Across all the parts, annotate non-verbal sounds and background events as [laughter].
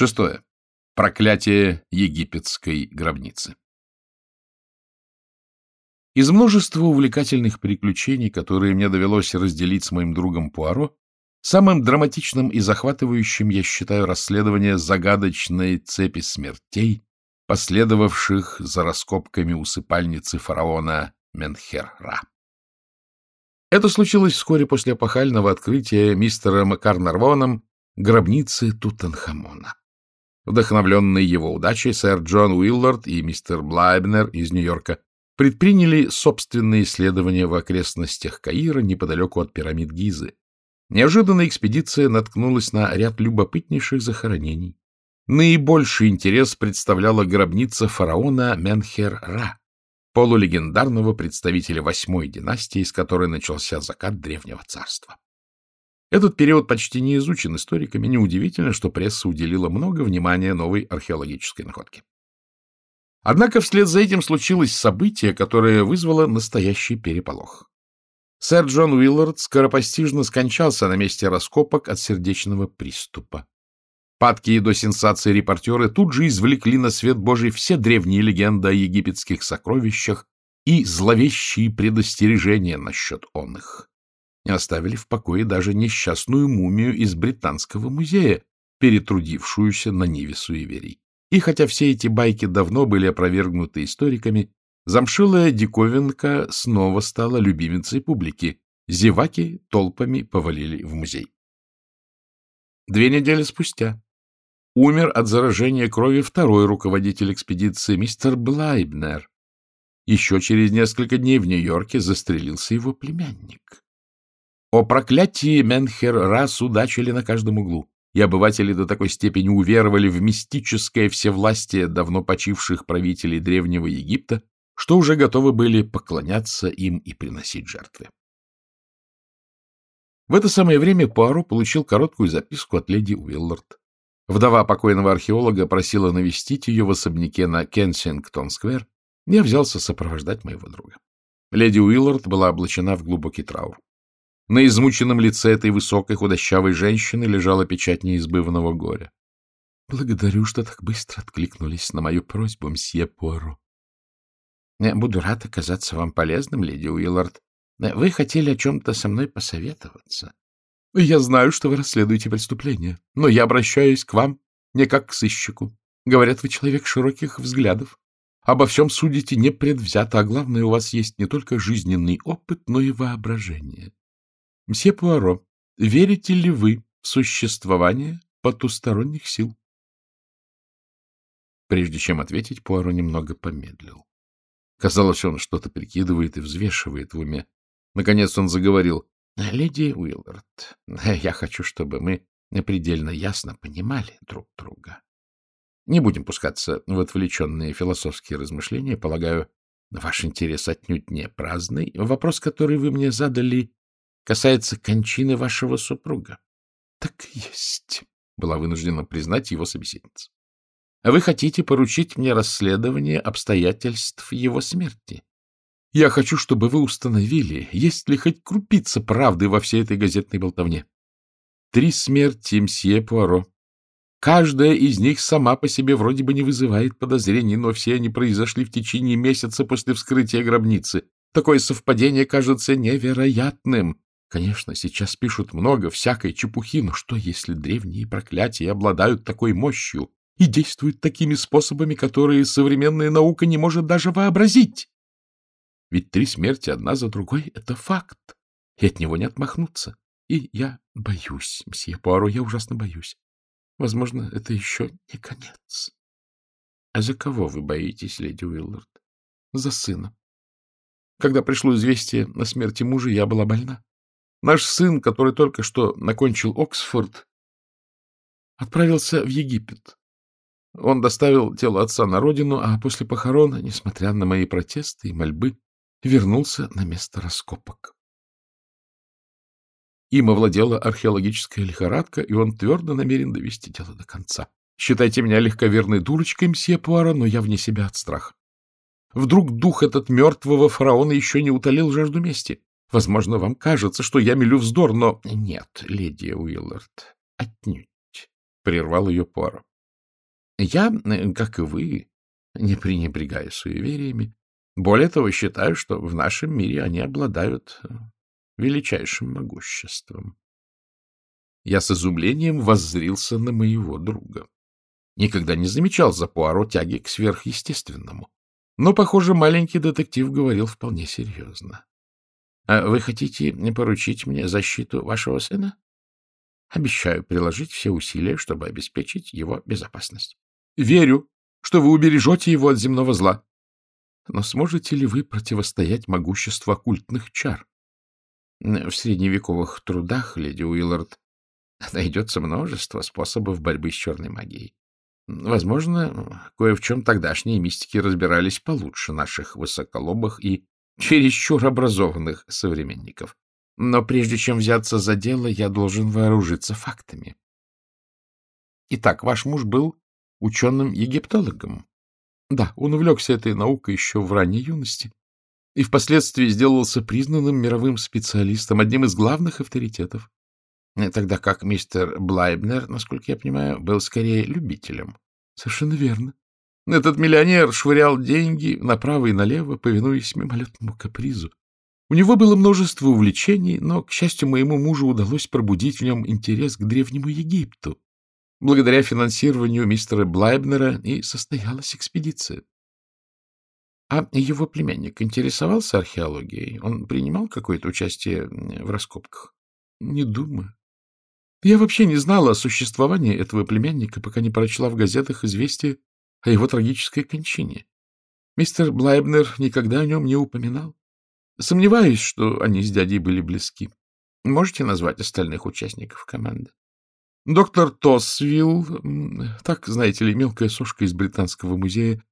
Шестое. Проклятие египетской гробницы. Из множества увлекательных приключений, которые мне довелось разделить с моим другом Пуаро, самым драматичным и захватывающим я считаю расследование загадочной цепи смертей, последовавших за раскопками усыпальницы фараона Менхер-Ра. Это случилось вскоре после эпохального открытия мистером Карнарвоном гробницы Тутанхамона. Вдохновленные его удачей, сэр Джон Уиллард и мистер Блайбнер из Нью-Йорка предприняли собственные исследования в окрестностях Каира неподалеку от пирамид Гизы. Неожиданная экспедиция наткнулась на ряд любопытнейших захоронений. Наибольший интерес представляла гробница фараона Менхер-Ра, полулегендарного представителя восьмой династии, с которой начался закат Древнего Царства. Этот период почти не изучен историками, неудивительно, что пресса уделила много внимания новой археологической находке. Однако вслед за этим случилось событие, которое вызвало настоящий переполох. Сэр Джон Уиллард скоропостижно скончался на месте раскопок от сердечного приступа. Падкие до сенсации репортеры тут же извлекли на свет Божий все древние легенды о египетских сокровищах и зловещие предостережения насчет он их. Не оставили в покое даже несчастную мумию из Британского музея, перетрудившуюся на ниве суеверий. И хотя все эти байки давно были опровергнуты историками, замшилая диковинка снова стала любимицей публики. Зеваки толпами повалили в музей. Две недели спустя умер от заражения крови второй руководитель экспедиции, мистер Блайбнер. Еще через несколько дней в Нью-Йорке застрелился его племянник. О проклятии Менхер-Ра судачили на каждом углу и обыватели до такой степени уверовали в мистическое всевластие давно почивших правителей Древнего Египта, что уже готовы были поклоняться им и приносить жертвы. В это самое время Пуаро получил короткую записку от леди Уиллард. Вдова покойного археолога просила навестить ее в особняке на Кенсингтон-сквер, я взялся сопровождать моего друга. Леди Уиллард была облачена в глубокий траур. На измученном лице этой высокой худощавой женщины лежала печать неизбывного горя. — Благодарю, что так быстро откликнулись на мою просьбу, мсье Пуаро. — Буду рад оказаться вам полезным, леди Уиллард. Вы хотели о чем-то со мной посоветоваться. — Я знаю, что вы расследуете преступление, но я обращаюсь к вам не как к сыщику. Говорят, вы человек широких взглядов. Обо всем судите непредвзято, а главное, у вас есть не только жизненный опыт, но и воображение. Мсье Пуаро, верите ли вы в существование потусторонних сил? Прежде чем ответить, Пуаро немного помедлил. Казалось, он что-то прикидывает и взвешивает в уме. Наконец он заговорил. — Леди Уиллард, я хочу, чтобы мы предельно ясно понимали друг друга. Не будем пускаться в отвлеченные философские размышления. Полагаю, ваш интерес отнюдь не праздный. Вопрос, который вы мне задали, касается кончины вашего супруга. — Так есть, — была вынуждена признать его собеседница. — А вы хотите поручить мне расследование обстоятельств его смерти? Я хочу, чтобы вы установили, есть ли хоть крупица правды во всей этой газетной болтовне. Три смерти мсье Пуаро. Каждая из них сама по себе вроде бы не вызывает подозрений, но все они произошли в течение месяца после вскрытия гробницы. Такое совпадение кажется невероятным. Конечно, сейчас пишут много всякой чепухи, но что, если древние проклятия обладают такой мощью и действуют такими способами, которые современная наука не может даже вообразить? Ведь три смерти одна за другой — это факт, и от него не отмахнуться. И я боюсь, мсье Пуаро, я ужасно боюсь. Возможно, это еще не конец. — А за кого вы боитесь, леди Уиллард? — За сына. Когда пришло известие о смерти мужа, я была больна. Наш сын, который только что закончил Оксфорд, отправился в Египет. Он доставил тело отца на родину, а после похорон, несмотря на мои протесты и мольбы, вернулся на место раскопок. Им овладела археологическая лихорадка, и он твердо намерен довести дело до конца. Считайте меня легковерной дурочкой, мсье Пуаро, но я вне себя от страха. Вдруг дух этот мертвого фараона еще не утолил жажду мести? Возможно, вам кажется, что я мелю вздор, но... — Нет, леди Уиллард, отнюдь, — прервал ее Пуаро. Я, как и вы, не пренебрегаю суевериями. Более того, считаю, что в нашем мире они обладают э, величайшим могуществом. Я с изумлением воззрился на моего друга. Никогда не замечал за Пуаро тяги к сверхъестественному. Но, похоже, маленький детектив говорил вполне серьезно. — А вы хотите поручить мне защиту вашего сына? Обещаю приложить все усилия, чтобы обеспечить его безопасность. — Верю, что вы убережете его от земного зла. Но сможете ли вы противостоять могуществу оккультных чар? В средневековых трудах, леди Уиллард, найдется множество способов борьбы с черной магией. Возможно, кое в чем тогдашние мистики разбирались получше наших высоколобых и чересчур образованных современников. Но прежде чем взяться за дело, я должен вооружиться фактами. Итак, ваш муж был ученым-египтологом. Да, он увлекся этой наукой еще в ранней юности и впоследствии сделался признанным мировым специалистом, одним из главных авторитетов. Тогда как мистер Блайбнер, насколько я понимаю, был скорее любителем. Совершенно верно. Этот миллионер швырял деньги направо и налево, повинуясь мимолетному капризу. У него было множество увлечений, но, к счастью, моему мужу удалось пробудить в нем интерес к Древнему Египту. Благодаря финансированию мистера Блайбнера и состоялась экспедиция. А его племянник интересовался археологией? Он принимал какое-то участие в раскопках? Не думаю. Я вообще не знала о существовании этого племянника, пока не прочла в газетах известие о его трагической кончине. Мистер Блайбнер никогда о нем не упоминал. Сомневаюсь, что они с дядей были близки. Можете назвать остальных участников команды? Доктор Тосвилл, так, знаете ли, мелкая сошка из Британского музея,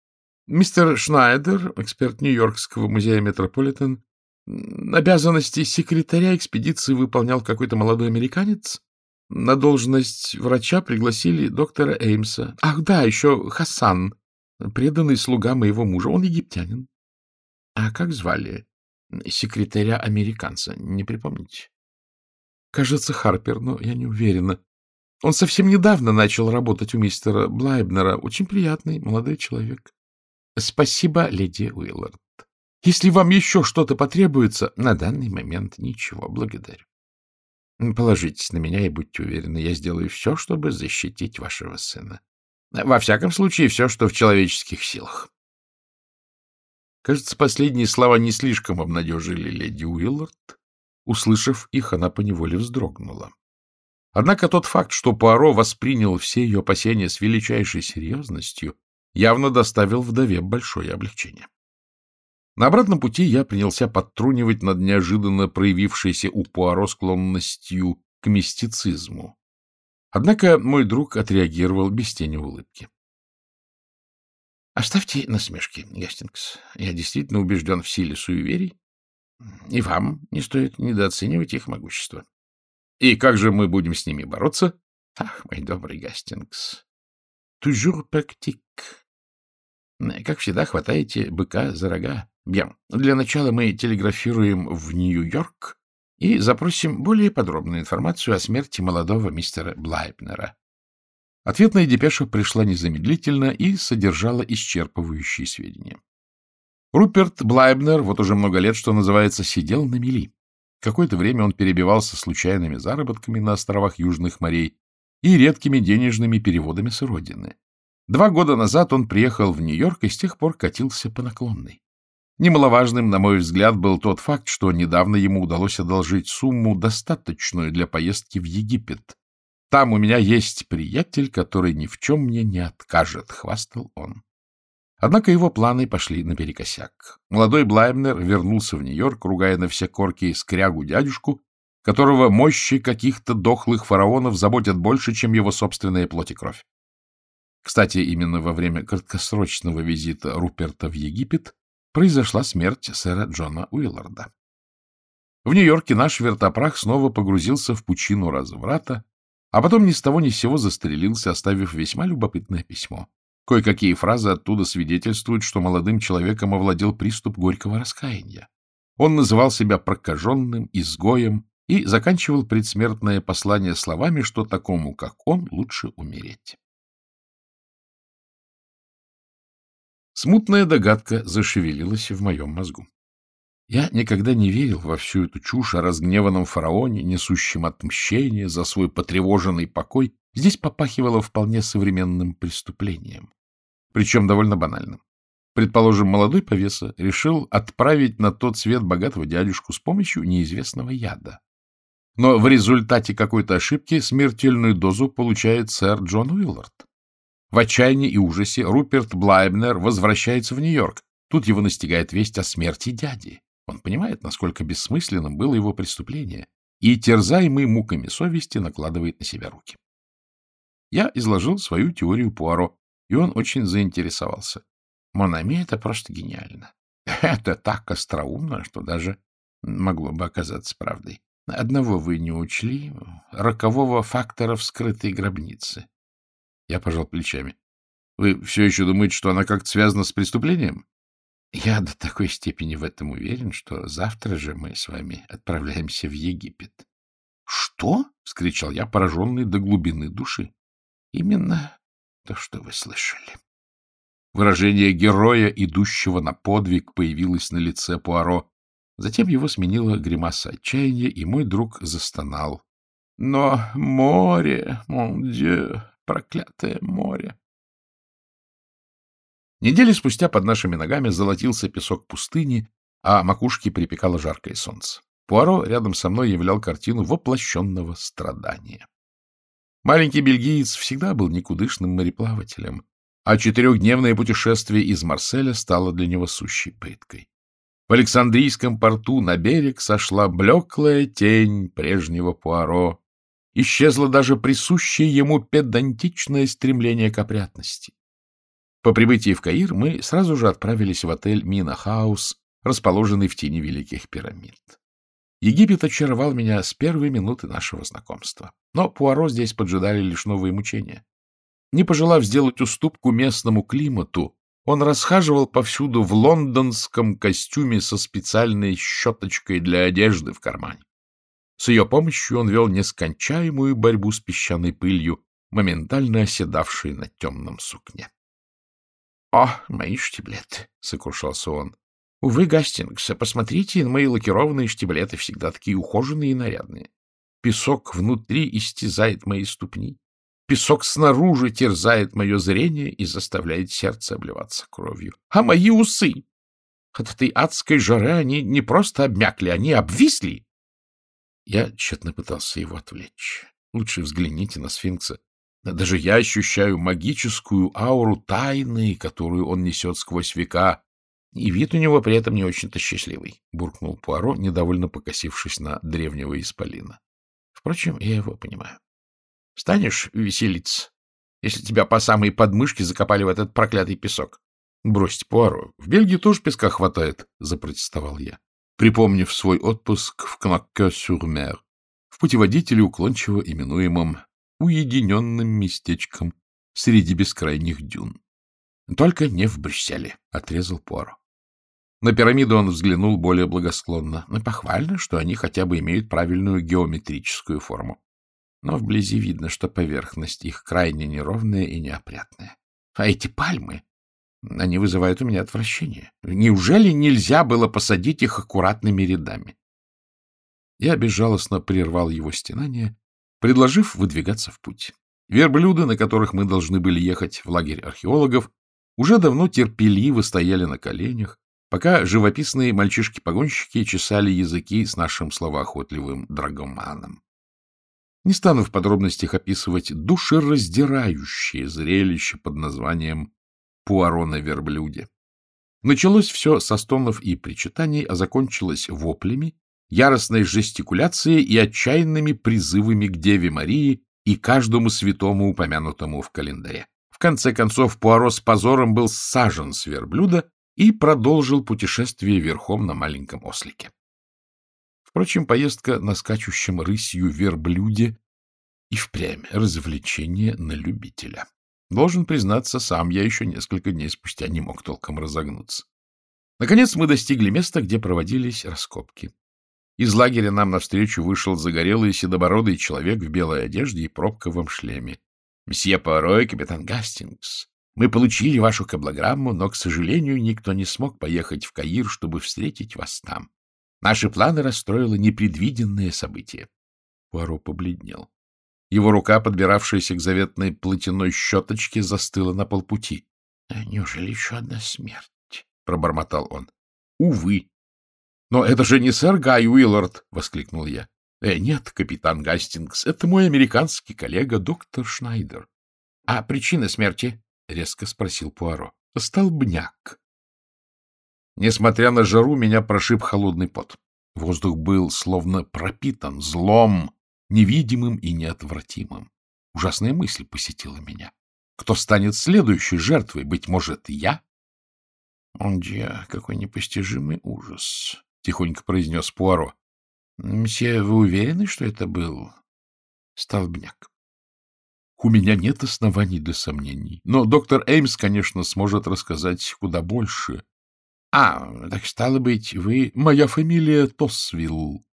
мистер Шнайдер, эксперт Нью-Йоркского музея Метрополитен, обязанности секретаря экспедиции выполнял какой-то молодой американец, на должность врача пригласили доктора Эймса. Ах, да, еще Хасан, преданный слуга моего мужа, он египтянин. А как звали? секретаря-американца, не припомните? Кажется, Харпер, но я не уверена. Он совсем недавно начал работать у мистера Блайбнера. Очень приятный молодой человек. Спасибо, леди Уиллард. Если вам еще что-то потребуется, на данный момент ничего, благодарю. Положитесь на меня и будьте уверены, я сделаю все, чтобы защитить вашего сына. Во всяком случае, все, что в человеческих силах. Кажется, последние слова не слишком обнадежили леди Уиллард. Услышав их, она поневоле вздрогнула. Однако тот факт, что Пуаро воспринял все ее опасения с величайшей серьезностью, явно доставил вдове большое облегчение. На обратном пути я принялся подтрунивать над неожиданно проявившейся у Пуаро склонностью к мистицизму. Однако мой друг отреагировал без тени улыбки. Оставьте насмешки, Гастингс. Я действительно убежден в силе суеверий, и вам не стоит недооценивать их могущество. И как же мы будем с ними бороться? Ах, мой добрый Гастингс, toujours практик. Как всегда, хватаете быка за рога. Бьем. Для начала мы телеграфируем в Нью-Йорк и запросим более подробную информацию о смерти молодого мистера Блайбнера. Ответная депеша пришла незамедлительно и содержала исчерпывающие сведения. Руперт Блайбнер вот уже много лет, что называется, сидел на мели. Какое-то время он перебивался случайными заработками на островах Южных морей и редкими денежными переводами с родины. Два года назад он приехал в Нью-Йорк и с тех пор катился по наклонной. Немаловажным, на мой взгляд, был тот факт, что недавно ему удалось одолжить сумму, достаточную для поездки в Египет, там у меня есть приятель, который ни в чем мне не откажет, — хвастал он. Однако его планы пошли наперекосяк. Молодой Блаймнер вернулся в Нью-Йорк, ругая на все корки скрягу дядюшку, которого мощи каких-то дохлых фараонов заботят больше, чем его собственная плоть и кровь. Кстати, именно во время краткосрочного визита Руперта в Египет произошла смерть сэра Джона Уилларда. В Нью-Йорке наш вертопрах снова погрузился в пучину разврата, а потом ни с того ни с сего застрелился, оставив весьма любопытное письмо. Кое-какие фразы оттуда свидетельствуют, что молодым человеком овладел приступ горького раскаяния. Он называл себя прокаженным, изгоем и заканчивал предсмертное послание словами, что такому, как он, лучше умереть. Смутная догадка зашевелилась в моем мозгу. Я никогда не верил во всю эту чушь о разгневанном фараоне, несущем отмщение за свой потревоженный покой. Здесь попахивало вполне современным преступлением, причем довольно банальным. Предположим, молодой повеса решил отправить на тот свет богатого дядюшку с помощью неизвестного яда. Но в результате какой-то ошибки смертельную дозу получает сэр Джон Уиллард. В отчаянии и ужасе Руперт Блайбнер возвращается в Нью-Йорк. Тут его настигает весть о смерти дяди. Он понимает, насколько бессмысленным было его преступление, и, терзаемый муками совести, накладывает на себя руки. Я изложил свою теорию Пуаро, и он очень заинтересовался. Монами — это просто гениально. [laughs] Это так остроумно, что даже могло бы оказаться правдой. Одного вы не учли — рокового фактора вскрытой гробницы. Я пожал плечами. Вы все еще думаете, что она как-то связана с преступлением? Я до такой степени в этом уверен, что завтра же мы с вами отправляемся в Египет. — Что? — вскричал я, пораженный до глубины души. — Именно то, что вы слышали. Выражение героя, идущего на подвиг, появилось на лице Пуаро. Затем его сменила гримаса отчаяния, и мой друг застонал. — Но море, мон дью, проклятое море! Недели спустя под нашими ногами золотился песок пустыни, а макушке припекало жаркое солнце. Пуаро рядом со мной являл картину воплощенного страдания. Маленький бельгиец всегда был никудышным мореплавателем, а четырехдневное путешествие из Марселя стало для него сущей пыткой. В Александрийском порту на берег сошла блеклая тень прежнего Пуаро. Исчезло даже присущее ему педантичное стремление к опрятности. По прибытии в Каир мы сразу же отправились в отель Мина Хаус, расположенный в тени Великих пирамид. Египет очаровал меня с первой минуты нашего знакомства. Но Пуаро здесь поджидали лишь новые мучения. Не пожелав сделать уступку местному климату, он расхаживал повсюду в лондонском костюме со специальной щеточкой для одежды в кармане. С ее помощью он вел нескончаемую борьбу с песчаной пылью, моментально оседавшей на темном сукне. «О, мои штиблеты!» — сокрушался он. «Увы, Гастингс, посмотрите, мои лакированные штиблеты всегда такие ухоженные и нарядные. Песок внутри истязает мои ступни. Песок снаружи терзает мое зрение и заставляет сердце обливаться кровью. А мои усы! От этой адской жары они не просто обмякли, они обвисли!» Я тщетно пытался его отвлечь. Лучше взгляните на сфинкса. Даже я ощущаю магическую ауру тайны, которую он несет сквозь века, и вид у него при этом не очень-то счастливый, — буркнул Пуаро, недовольно покосившись на древнего исполина. Впрочем, я его понимаю. Станешь веселиться, если тебя по самые подмышки закопали в этот проклятый песок? Бросьте, Пуаро, в Бельгии тоже песка хватает, — запротестовал я, припомнив свой отпуск в Кнакке-сюр-Мер, в путеводителе, уклончиво именуемом уединенным местечком среди бескрайних дюн. — Только не в Брюсселе, — отрезал Пуаро. На пирамиду он взглянул более благосклонно. Но похвально, что они хотя бы имеют правильную геометрическую форму. Но вблизи видно, что поверхность их крайне неровная и неопрятная. А эти пальмы, они вызывают у меня отвращение. Неужели нельзя было посадить их аккуратными рядами? Я безжалостно прервал его стенание предложив выдвигаться в путь. Верблюды, на которых мы должны были ехать в лагерь археологов, уже давно терпеливо стояли на коленях, пока живописные мальчишки-погонщики чесали языки с нашим словоохотливым драгоманом. Не стану в подробностях описывать душераздирающее зрелище под названием «Пуаро на верблюде». Началось все со стонов и причитаний, а закончилось воплями яростной жестикуляцией и отчаянными призывами к Деве Марии и каждому святому, упомянутому в календаре. В конце концов, Пуаро с позором был сажен с верблюда и продолжил путешествие верхом на маленьком ослике. Впрочем, поездка на скачущем рысью верблюде и впрямь развлечение на любителя. Должен признаться, сам я еще несколько дней спустя не мог толком разогнуться. Наконец мы достигли места, где проводились раскопки. Из лагеря нам навстречу вышел загорелый седобородый человек в белой одежде и пробковом шлеме. — Мсье Пуаро и капитан Гастингс. Мы получили вашу каблограмму, но, к сожалению, никто не смог поехать в Каир, чтобы встретить вас там. Наши планы расстроило непредвиденное событие. Пуаро побледнел. Его рука, подбиравшаяся к заветной платяной щеточке, застыла на полпути. — Неужели еще одна смерть? — пробормотал он. — Увы. — Но это же не сэр Гай Уиллард! — воскликнул я. — Э, нет, капитан Гастингс, это мой американский коллега, доктор Шнайдер. — А причина смерти? — резко спросил Пуаро. — Столбняк. Несмотря на жару, меня прошиб холодный пот. Воздух был словно пропитан злом, невидимым и неотвратимым. Ужасная мысль посетила меня. Кто станет следующей жертвой? Быть может, я? — Он дья, какой непостижимый ужас! — тихонько произнес Пуаро. — Мсье, вы уверены, что это был столбняк? — У меня нет оснований для сомнений. Но доктор Эймс, конечно, сможет рассказать куда больше. — А, так стало быть, вы... Моя фамилия Тосвилл.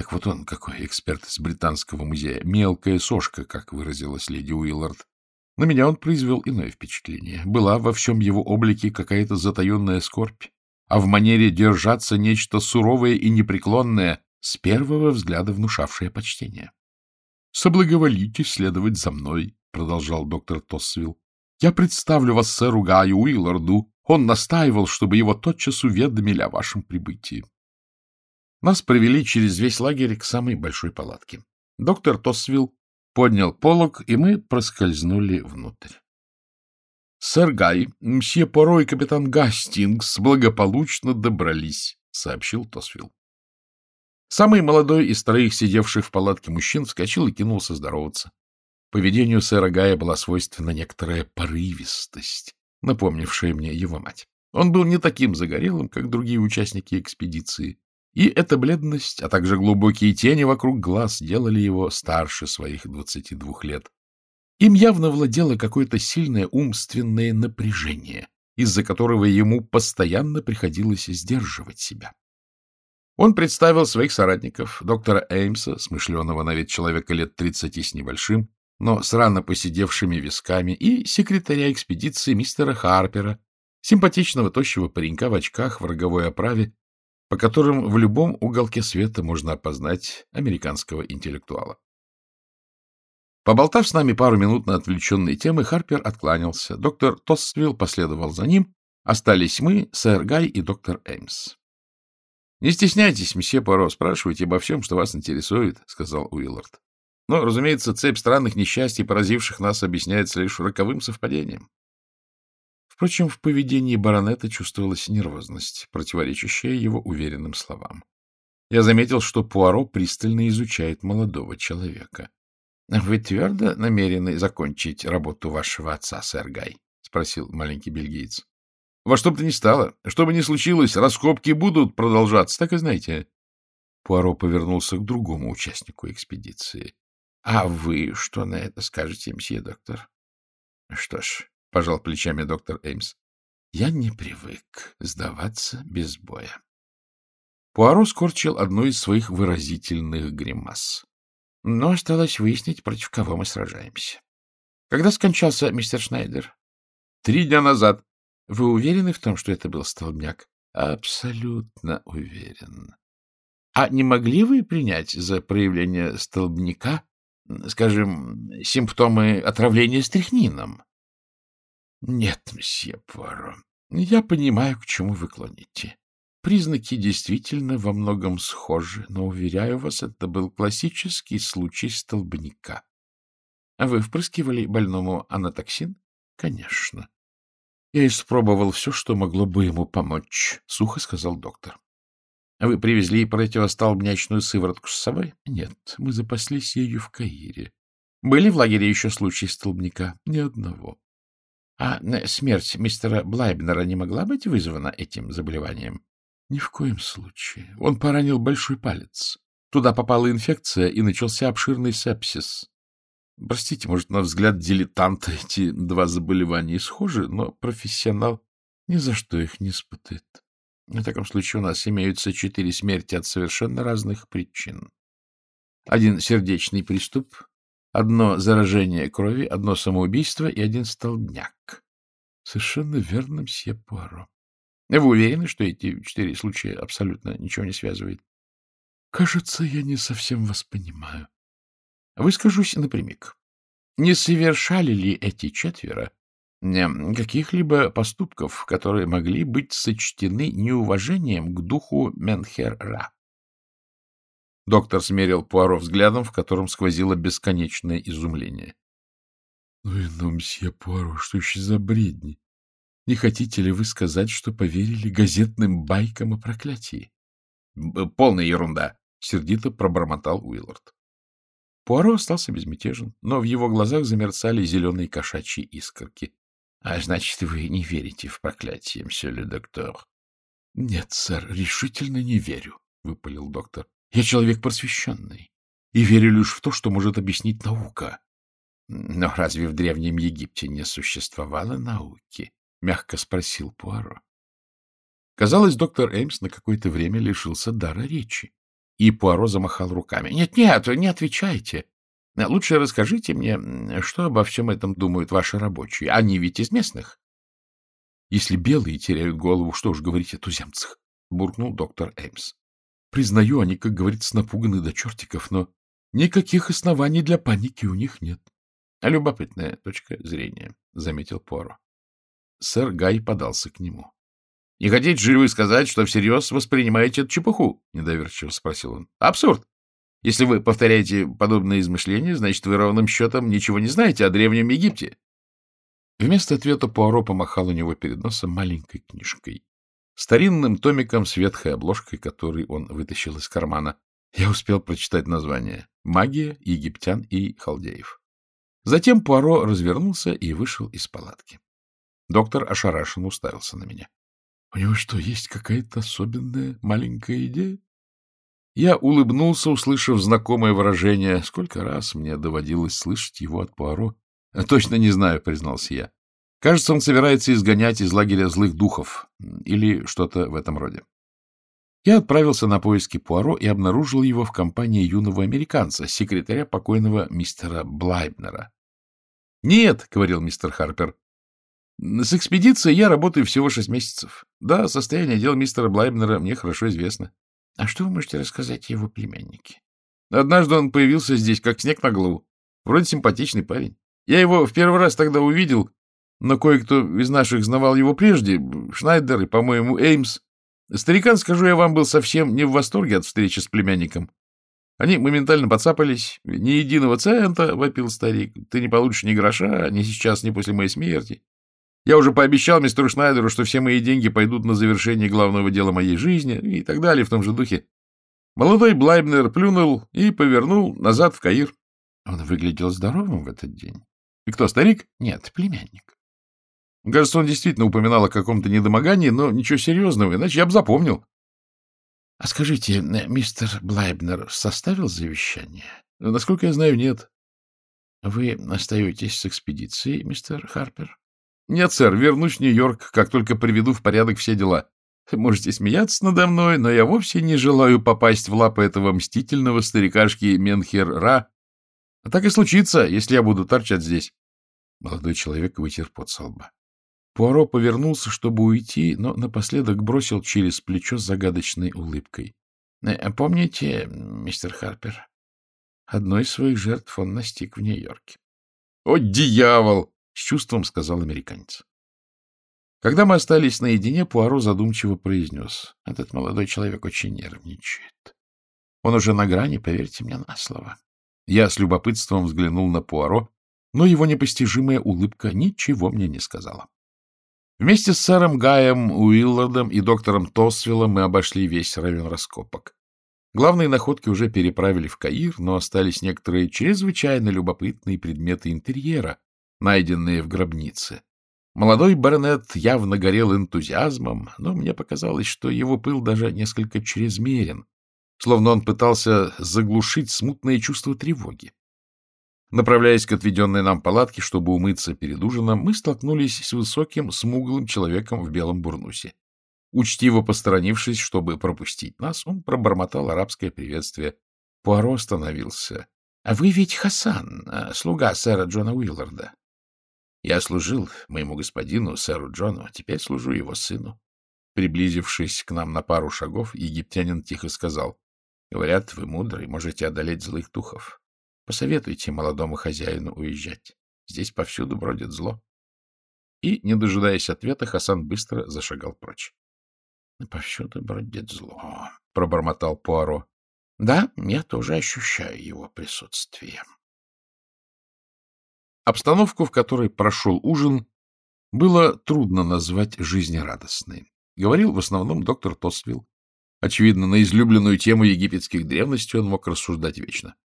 Так вот он какой эксперт из Британского музея. Мелкая сошка, как выразилась леди Уиллард. На меня он произвел иное впечатление. Была во всем его облике какая-то затаенная скорбь, а в манере держаться нечто суровое и непреклонное, с первого взгляда внушавшее почтение. — Соблаговолите следовать за мной, — продолжал доктор Тоссвилл. — Я представлю вас сэру Гаю Уилларду. Он настаивал, чтобы его тотчас уведомили о вашем прибытии. Нас провели через весь лагерь к самой большой палатке. Доктор Тосвилл поднял полог, и мы проскользнули внутрь. — Сэр Гай, мсье Поро и капитан Гастингс благополучно добрались, — сообщил Тосвилл. Самый молодой из троих сидевших в палатке мужчин вскочил и кинулся здороваться. Поведению сэра Гая была свойственна некоторая порывистость, напомнившая мне его мать. Он был не таким загорелым, как другие участники экспедиции, и эта бледность, а также глубокие тени вокруг глаз делали его старше своих двадцати двух лет. Им явно владело какое-то сильное умственное напряжение, из-за которого ему постоянно приходилось сдерживать себя. Он представил своих соратников, доктора Эймса, смышленого на вид человека лет тридцати с небольшим, но с рано посидевшими висками, и секретаря экспедиции мистера Харпера, симпатичного тощего паренька в очках в роговой оправе, по которым в любом уголке света можно опознать американского интеллектуала. Поболтав с нами пару минут на отвлеченные темы, Харпер откланялся. Доктор Тоссвилл последовал за ним. Остались мы, сэр Гай и доктор Эймс. — Не стесняйтесь, месье Поро, спрашивайте обо всем, что вас интересует, — сказал Уиллард. Но, разумеется, цепь странных несчастий, поразивших нас, объясняется лишь роковым совпадением. Впрочем, в поведении баронета чувствовалась нервозность, противоречащая его уверенным словам. Я заметил, что Пуаро пристально изучает молодого человека. — Вы твердо намерены закончить работу вашего отца, сэр Гай? — спросил маленький бельгиец. — Во что бы то ни стало, что бы ни случилось, раскопки будут продолжаться, так и знаете. Пуаро повернулся к другому участнику экспедиции. — А вы что на это скажете, мсье доктор? — Что ж, — пожал плечами доктор Эймс. — Я не привык сдаваться без боя. Пуаро скорчил одну из своих выразительных гримас. Но осталось выяснить, против кого мы сражаемся. Когда скончался мистер Шнайдер? — Три дня назад. — Вы уверены в том, что это был столбняк? — Абсолютно уверен. — А не могли вы принять за проявление столбняка, скажем, симптомы отравления стрихнином? — Нет, месье Пуаро, я понимаю, к чему вы клоните. Признаки действительно во многом схожи, но, уверяю вас, это был классический случай столбняка. А вы впрыскивали больному анатоксин? Конечно. Я испробовал все, что могло бы ему помочь, — сухо сказал доктор. А вы привезли противостолбнячную сыворотку с собой? Нет, мы запаслись ею в Каире. Были в лагере еще случаи столбняка? Ни одного. А смерть мистера Блайбнера не могла быть вызвана этим заболеванием? Ни в коем случае. Он поранил большой палец. Туда попала инфекция, и начался обширный сепсис. Простите, может, на взгляд дилетанта эти два заболевания схожи, но профессионал ни за что их не спутает. В таком случае у нас имеются четыре смерти от совершенно разных причин. Один — сердечный приступ, Одно заражение крови, одно самоубийство и один столбняк. Совершенно верно, мсье Пуаро. Вы уверены, что эти четыре случая абсолютно ничего не связывают? Кажется, я не совсем вас понимаю. Выскажусь напрямик. Не совершали ли эти четверо каких-либо поступков, которые могли быть сочтены неуважением к духу Менхер-Ра? Доктор смерил Пуаро взглядом, в котором сквозило бесконечное изумление. — Ну и ну, мсье Пуаро, что еще за бредни? Не хотите ли вы сказать, что поверили газетным байкам о проклятии? — Полная ерунда! — сердито пробормотал Уиллард. Пуаро остался безмятежен, но в его глазах замерцали зеленые кошачьи искорки. — А значит, вы не верите в проклятие, мсье ле доктор? — Нет, сэр, решительно не верю, — выпалил доктор. — Я человек просвещенный и верю лишь в то, что может объяснить наука. — Но разве в Древнем Египте не существовало науки? — мягко спросил Пуаро. Казалось, доктор Эймс на какое-то время лишился дара речи. И Пуаро замахал руками. «Нет, — Нет-нет, не отвечайте. Лучше расскажите мне, что обо всем этом думают ваши рабочие. Они ведь из местных. — Если белые теряют голову, что уж говорить о туземцах, — буркнул доктор Эймс. — Признаю, они, как говорится, напуганы до чертиков, но никаких оснований для паники у них нет. — Любопытная точка зрения, — заметил Пуаро. Сэр Гай подался к нему. — Не хотите же вы сказать, что всерьез воспринимаете эту чепуху? — недоверчиво спросил он. — Абсурд! Если вы повторяете подобные измышления, значит, вы ровным счетом ничего не знаете о Древнем Египте. Вместо ответа Пуаро помахал у него перед носом маленькой книжкой, старинным томиком с ветхой обложкой, который он вытащил из кармана. Я успел прочитать название «Магия египтян и халдеев». Затем Пуаро развернулся и вышел из палатки. Доктор ошарашенно уставился на меня. — У него что, есть какая-то особенная маленькая идея? Я улыбнулся, услышав знакомое выражение. Сколько раз мне доводилось слышать его от Пуаро? — Точно не знаю, — признался я. Кажется, он собирается изгонять из лагеря злых духов или что-то в этом роде. Я отправился на поиски Пуаро и обнаружил его в компании юного американца, секретаря покойного мистера Блайбнера. — Нет, — говорил мистер Харпер, с экспедицией я работаю всего шесть месяцев. Да, состояние дел мистера Блайбнера мне хорошо известно. А что вы можете рассказать о его племяннике? Однажды он появился здесь, как снег на голову. Вроде симпатичный парень. Я его в первый раз тогда увидел, но кое-кто из наших знавал его прежде. Шнайдер и, по-моему, Эймс. Старикан, скажу я вам, был совсем не в восторге от встречи с племянником. Они моментально подцапались. Ни единого цента, — вопил старик. Ты не получишь ни гроша, ни сейчас, ни после моей смерти. Я уже пообещал мистеру Шнайдеру, что все мои деньги пойдут на завершение главного дела моей жизни и так далее в том же духе. Молодой Блайбнер плюнул и повернул назад в Каир. Он выглядел здоровым в этот день. И кто, старик? Нет, племянник. Кажется, он действительно упоминал о каком-то недомогании, но ничего серьезного, иначе я бы запомнил. — А скажите, мистер Блайбнер составил завещание? — Насколько я знаю, нет. — Вы остаетесь с экспедицией, мистер Харпер? Нет, сэр, вернусь в Нью-Йорк, как только приведу в порядок все дела. Можете смеяться надо мной, но я вовсе не желаю попасть в лапы этого мстительного старикашки Менхер-Ра. А так и случится, если я буду торчать здесь. Молодой человек вытер пот со лба. Пуаро повернулся, чтобы уйти, но напоследок бросил через плечо с загадочной улыбкой. «Э, — Помните, мистер Харпер, одной из своих жертв он настиг в Нью-Йорке. — О, дьявол! с чувством сказал американец. Когда мы остались наедине, Пуаро задумчиво произнес. Этот молодой человек очень нервничает. Он уже на грани, поверьте мне на слово. Я с любопытством взглянул на Пуаро, но его непостижимая улыбка ничего мне не сказала. Вместе с сэром Гаем, Уиллардом и доктором Тосвиллом мы обошли весь район раскопок. Главные находки уже переправили в Каир, но остались некоторые чрезвычайно любопытные предметы интерьера, найденные в гробнице. Молодой баронет явно горел энтузиазмом, но мне показалось, что его пыл даже несколько чрезмерен, словно он пытался заглушить смутное чувство тревоги. Направляясь к отведенной нам палатке, чтобы умыться перед ужином, мы столкнулись с высоким, смуглым человеком в белом бурнусе. Учтиво посторонившись, чтобы пропустить нас, он пробормотал арабское приветствие. Пуаро остановился. — А вы ведь Хасан, э, слуга сэра Джона Уилларда. Я служил моему господину, сэру Джону, теперь служу его сыну. Приблизившись к нам на пару шагов, египтянин тихо сказал, — Говорят, вы мудрый, можете одолеть злых духов. Посоветуйте молодому хозяину уезжать. Здесь повсюду бродит зло. И, не дожидаясь ответа, Хасан быстро зашагал прочь. — Повсюду бродит зло, — пробормотал Пуаро. — Да, я тоже ощущаю его присутствие. Обстановку, в которой прошел ужин, было трудно назвать жизнерадостной. Говорил в основном доктор Тосвилл. Очевидно, на излюбленную тему египетских древностей он мог рассуждать вечно.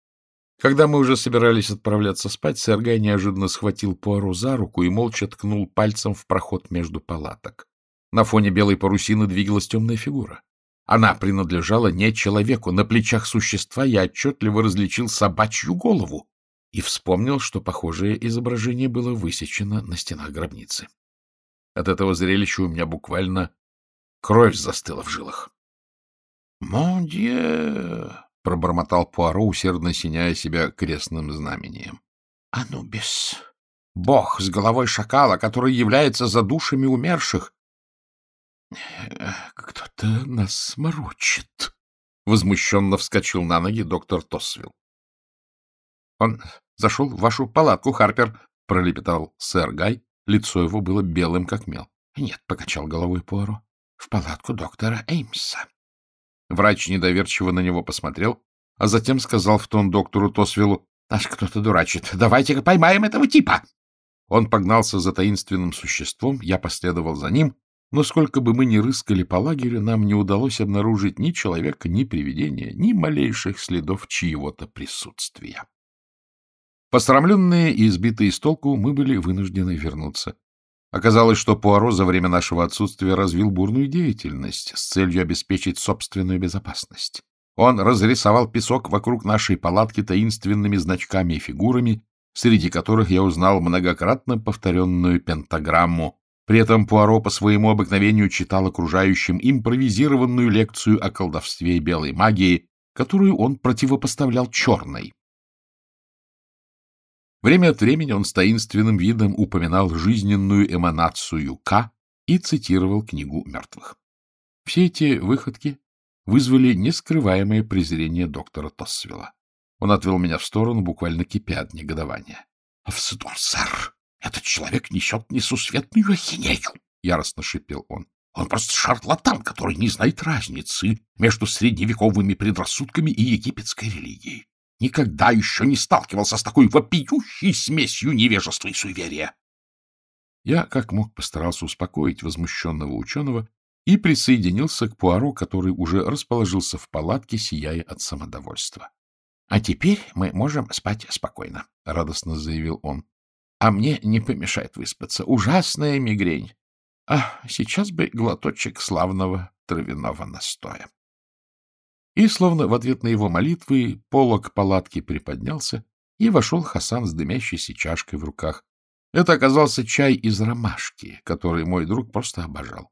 Когда мы уже собирались отправляться спать, Сергай неожиданно схватил Пуаро за руку и молча ткнул пальцем в проход между палаток. На фоне белой парусины двигалась темная фигура. Она принадлежала не человеку. На плечах существа я отчетливо различил собачью голову и вспомнил, что похожее изображение было высечено на стенах гробницы. От этого зрелища у меня буквально кровь застыла в жилах. «Мон пробормотал Пуаро, усердно синяя себя крестным знамением. — Анубис! Бог с головой шакала, который является за душами умерших! — Кто-то нас морочит! — возмущенно вскочил на ноги доктор Тосвилл. — Он зашел в вашу палатку, Харпер, — пролепетал сэр Гай. Лицо его было белым, как мел. — Нет, — покачал головой Пуаро, — в палатку доктора Эймса. Врач недоверчиво на него посмотрел, а затем сказал в тон доктору Тосвиллу, — Аж кто-то дурачит. Давайте-ка поймаем этого типа. Он погнался за таинственным существом, я последовал за ним, но сколько бы мы ни рыскали по лагерю, нам не удалось обнаружить ни человека, ни привидения, ни малейших следов чьего-то присутствия. Посрамленные и избитые с толку, мы были вынуждены вернуться. Оказалось, что Пуаро за время нашего отсутствия развил бурную деятельность с целью обеспечить собственную безопасность. Он разрисовал песок вокруг нашей палатки таинственными значками и фигурами, среди которых я узнал многократно повторенную пентаграмму. При этом Пуаро по своему обыкновению читал окружающим импровизированную лекцию о колдовстве и белой магии, которую он противопоставлял черной. Время от времени он с таинственным видом упоминал жизненную эманацию К и цитировал книгу мертвых. Все эти выходки вызвали нескрываемое презрение доктора Тоссвилла. Он отвел меня в сторону, буквально кипя от негодования. — Вздор, сэр! Этот человек несет несусветную ахинею! — яростно шипел он. — Он просто шарлатан, который не знает разницы между средневековыми предрассудками и египетской религией никогда еще не сталкивался с такой вопиющей смесью невежества и суеверия. Я, как мог, постарался успокоить возмущенного ученого и присоединился к Пуаро, который уже расположился в палатке, сияя от самодовольства. — А теперь мы можем спать спокойно, — радостно заявил он. — А мне не помешает выспаться. Ужасная мигрень. А сейчас бы глоточек славного травяного настоя. И, словно в ответ на его молитвы, полог палатки приподнялся, и вошел Хасан с дымящейся чашкой в руках. Это оказался чай из ромашки, который мой друг просто обожал.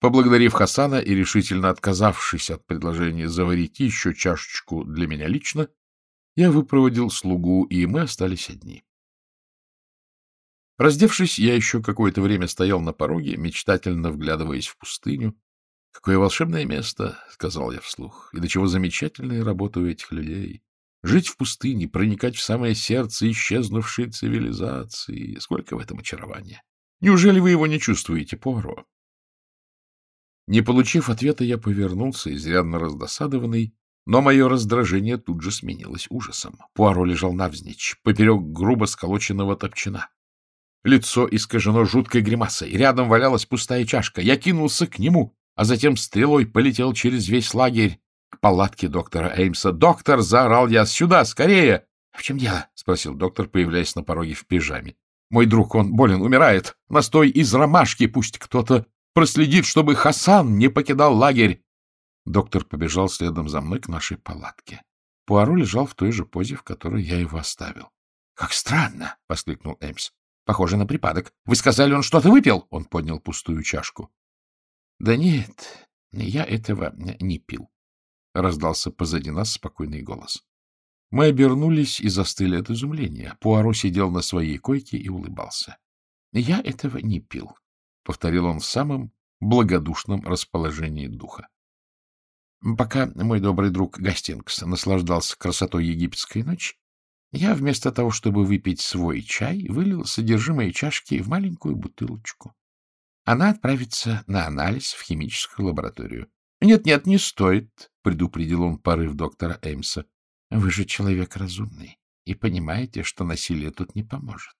Поблагодарив Хасана и решительно отказавшись от предложения заварить еще чашечку для меня лично, я выпроводил слугу, и мы остались одни. Раздевшись, я еще какое-то время стоял на пороге, мечтательно вглядываясь в пустыню, Какое волшебное место, — сказал я вслух, — и до чего замечательная работа у этих людей. Жить в пустыне, проникать в самое сердце исчезнувшей цивилизации. Сколько в этом очарования! Неужели вы его не чувствуете, Поро? Не получив ответа, я повернулся, изрядно раздосадованный, но мое раздражение тут же сменилось ужасом. Пуаро лежал навзничь, поперек грубо сколоченного топчина. Лицо искажено жуткой гримасой. Рядом валялась пустая чашка. Я кинулся к нему а затем стрелой полетел через весь лагерь к палатке доктора Эймса. «Доктор!» — заорал я. «Сюда! Скорее!» «В чем дело?» — спросил доктор, появляясь на пороге в пижаме. «Мой друг, он болен, умирает. Настой из ромашки. Пусть кто-то проследит, чтобы Хасан не покидал лагерь». Доктор побежал следом за мной к нашей палатке. Пуаро лежал в той же позе, в которой я его оставил. — Как странно! — воскликнул Эймс. — Похоже на припадок. Вы сказали, он что-то выпил? Он поднял пустую чашку. — Да нет, я этого не пил, — раздался позади нас спокойный голос. Мы обернулись и застыли от изумления. Пуаро сидел на своей койке и улыбался. — Я этого не пил, — повторил он в самом благодушном расположении духа. Пока мой добрый друг Гастингс наслаждался красотой египетской ночи, я вместо того, чтобы выпить свой чай, вылил содержимое чашки в маленькую бутылочку. Она отправится на анализ в химическую лабораторию. «Нет, — Нет-нет, не стоит, — предупредил он порыв доктора Эймса. — Вы же человек разумный и понимаете, что насилие тут не поможет.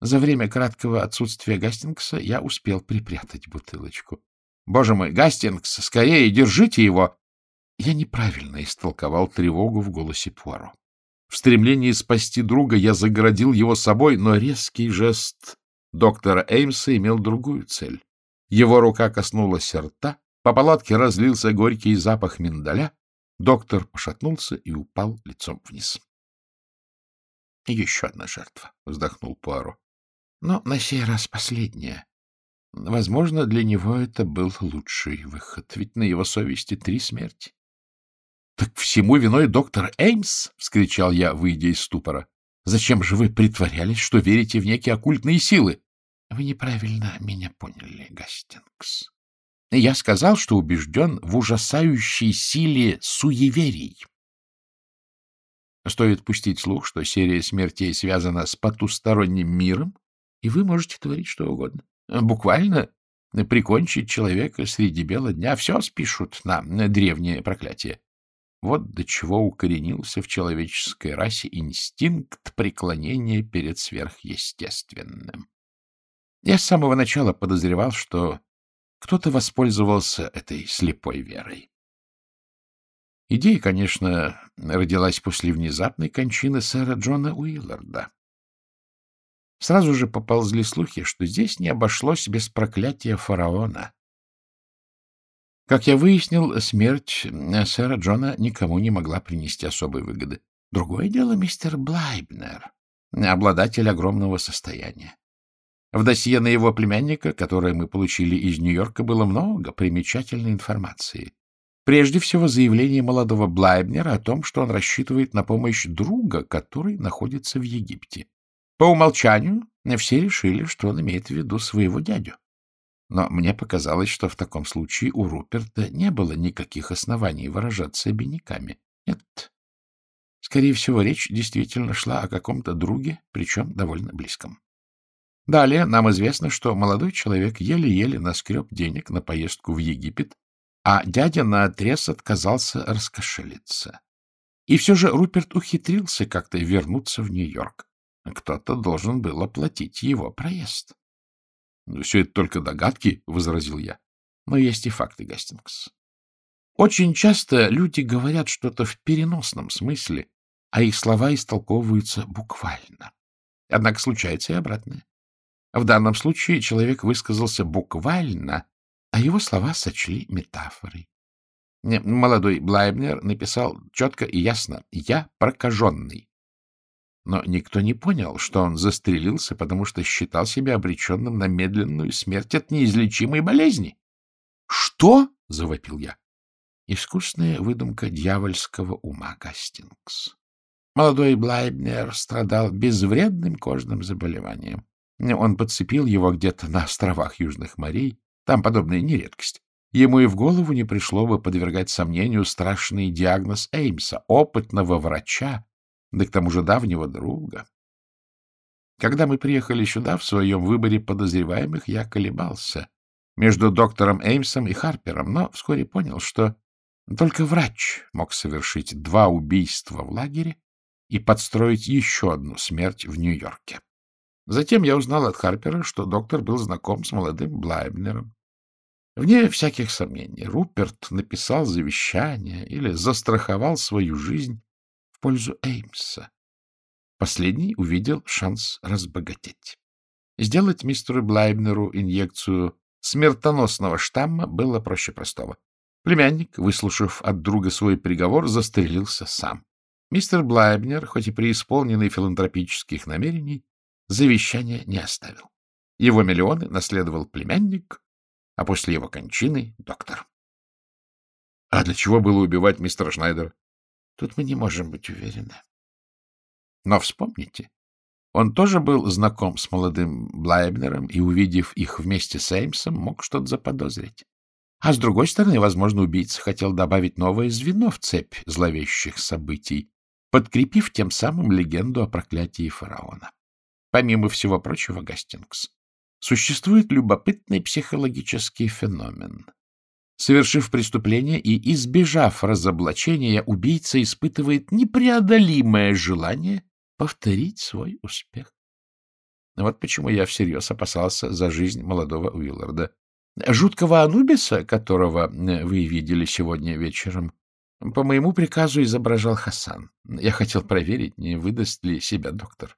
За время краткого отсутствия Гастингса я успел припрятать бутылочку. Боже мой, Гастингс, скорее держите его! Я неправильно истолковал тревогу в голосе Пуаро. В стремлении спасти друга я загородил его собой, но резкий жест доктора Эймса имел другую цель. Его рука коснулась рта, по палатке разлился горький запах миндаля, доктор пошатнулся и упал лицом вниз. — Еще одна жертва, — вздохнул Пуаро. — Но на сей раз последняя. Возможно, для него это был лучший выход, ведь на его совести три смерти. — Так всему виной доктор Эймс! — вскричал я, выйдя из ступора. — Зачем же вы притворялись, что верите в некие оккультные силы? — Вы неправильно меня поняли, Гастингс. Я сказал, что убежден в ужасающей силе суеверий. Стоит пустить слух, что серия смертей связана с потусторонним миром, и вы можете творить что угодно. Буквально прикончить человека среди бела дня. Все спишут на древнее проклятие. Вот до чего укоренился в человеческой расе инстинкт преклонения перед сверхъестественным. Я с самого начала подозревал, что кто-то воспользовался этой слепой верой. Идея, конечно, родилась после внезапной кончины сэра Джона Уилларда. Сразу же поползли слухи, что здесь не обошлось без проклятия фараона. Как я выяснил, смерть сэра Джона никому не могла принести особой выгоды. Другое дело мистер Блайбнер, обладатель огромного состояния. В досье на его племянника, которое мы получили из Нью-Йорка, было много примечательной информации. Прежде всего, заявление молодого Блайбнера о том, что он рассчитывает на помощь друга, который находится в Египте. По умолчанию все решили, что он имеет в виду своего дядю. Но мне показалось, что в таком случае у Руперта не было никаких оснований выражаться обиняками. Нет. Скорее всего, речь действительно шла о каком-то друге, причем довольно близком. Далее нам известно, что молодой человек еле-еле наскреб денег на поездку в Египет, а дядя наотрез отказался раскошелиться. И все же Руперт ухитрился как-то вернуться в Нью-Йорк. Кто-то должен был оплатить его проезд. — Все это только догадки, — возразил я. — Но есть и факты, Гастингс. Очень часто люди говорят что-то в переносном смысле, а их слова истолковываются буквально. Однако случается и обратное. В данном случае человек высказался буквально, а его слова сочли метафорой. Молодой Блайбнер написал четко и ясно «Я прокаженный». Но никто не понял, что он застрелился, потому что считал себя обреченным на медленную смерть от неизлечимой болезни. «Что?» — завопил я. Искусная выдумка дьявольского ума Гастингс. Молодой Блайбнер страдал безвредным кожным заболеванием. Он подцепил его где-то на островах Южных морей. Там подобная нередкость. Ему и в голову не пришло бы подвергать сомнению страшный диагноз Эймса, опытного врача, да к тому же давнего друга. Когда мы приехали сюда, в своем выборе подозреваемых я колебался между доктором Эймсом и Харпером, но вскоре понял, что только врач мог совершить два убийства в лагере и подстроить еще одну смерть в Нью-Йорке. Затем я узнал от Харпера, что доктор был знаком с молодым Блайбнером. Вне всяких сомнений, Руперт написал завещание или застраховал свою жизнь пользу Эймса. Последний увидел шанс разбогатеть. Сделать мистеру Блайбнеру инъекцию смертоносного штамма было проще простого. Племянник, выслушав от друга свой приговор, застрелился сам. Мистер Блайбнер, хоть и преисполненный филантропических намерений, завещания не оставил. Его миллионы наследовал племянник, а после его кончины — доктор. — А для чего было убивать мистера Шнайдера? Тут мы не можем быть уверены. Но вспомните, он тоже был знаком с молодым Блайбнером и, увидев их вместе с Эймсом, мог что-то заподозрить. А с другой стороны, возможно, убийца хотел добавить новое звено в цепь зловещих событий, подкрепив тем самым легенду о проклятии фараона. Помимо всего прочего, Гастингс, существует любопытный психологический феномен. Совершив преступление и избежав разоблачения, убийца испытывает непреодолимое желание повторить свой успех. Вот почему я всерьез опасался за жизнь молодого Уилларда. Жуткого Анубиса, которого э, вы видели сегодня вечером, по моему приказу изображал Хасан. Я хотел проверить, не выдаст ли себя доктор.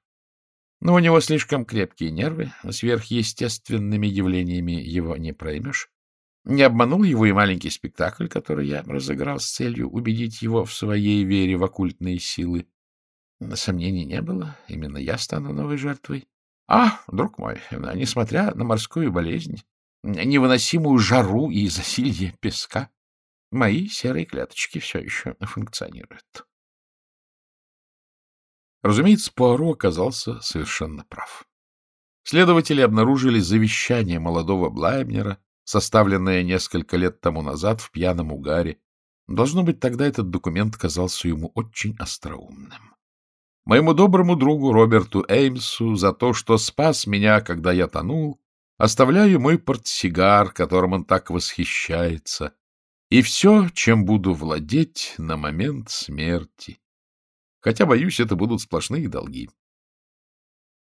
Но у него слишком крепкие нервы, сверхъестественными явлениями его не проймешь. Не обманул его и маленький спектакль, который я разыграл с целью убедить его в своей вере в оккультные силы. Сомнений не было, именно я стану новой жертвой. А, друг мой, несмотря на морскую болезнь, невыносимую жару и засилье песка, мои серые клеточки все еще функционируют. Разумеется, Пуаро оказался совершенно прав. Следователи обнаружили завещание молодого Блайбнера, составленное несколько лет тому назад в пьяном угаре. Должно быть, тогда этот документ казался ему очень остроумным. Моему доброму другу Роберту Эймсу за то, что спас меня, когда я тонул, Оставляю мой портсигар, которым он так восхищается, и все, чем буду владеть на момент смерти. Хотя, боюсь, это будут сплошные долги.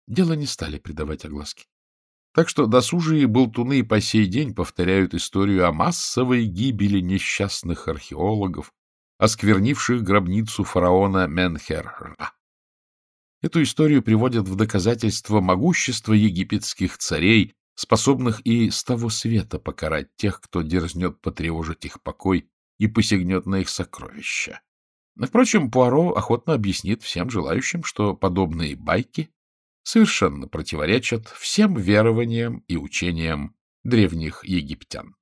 Дело не стали придавать огласки. Так что досужие болтуны по сей день повторяют историю о массовой гибели несчастных археологов, осквернивших гробницу фараона Менхерра. Эту историю приводят в доказательство могущества египетских царей, способных и с того света покарать тех, кто дерзнет потревожить их покой и посягнет на их сокровища. Впрочем, Пуаро охотно объяснит всем желающим, что подобные байки совершенно противоречат всем верованиям и учениям древних египтян.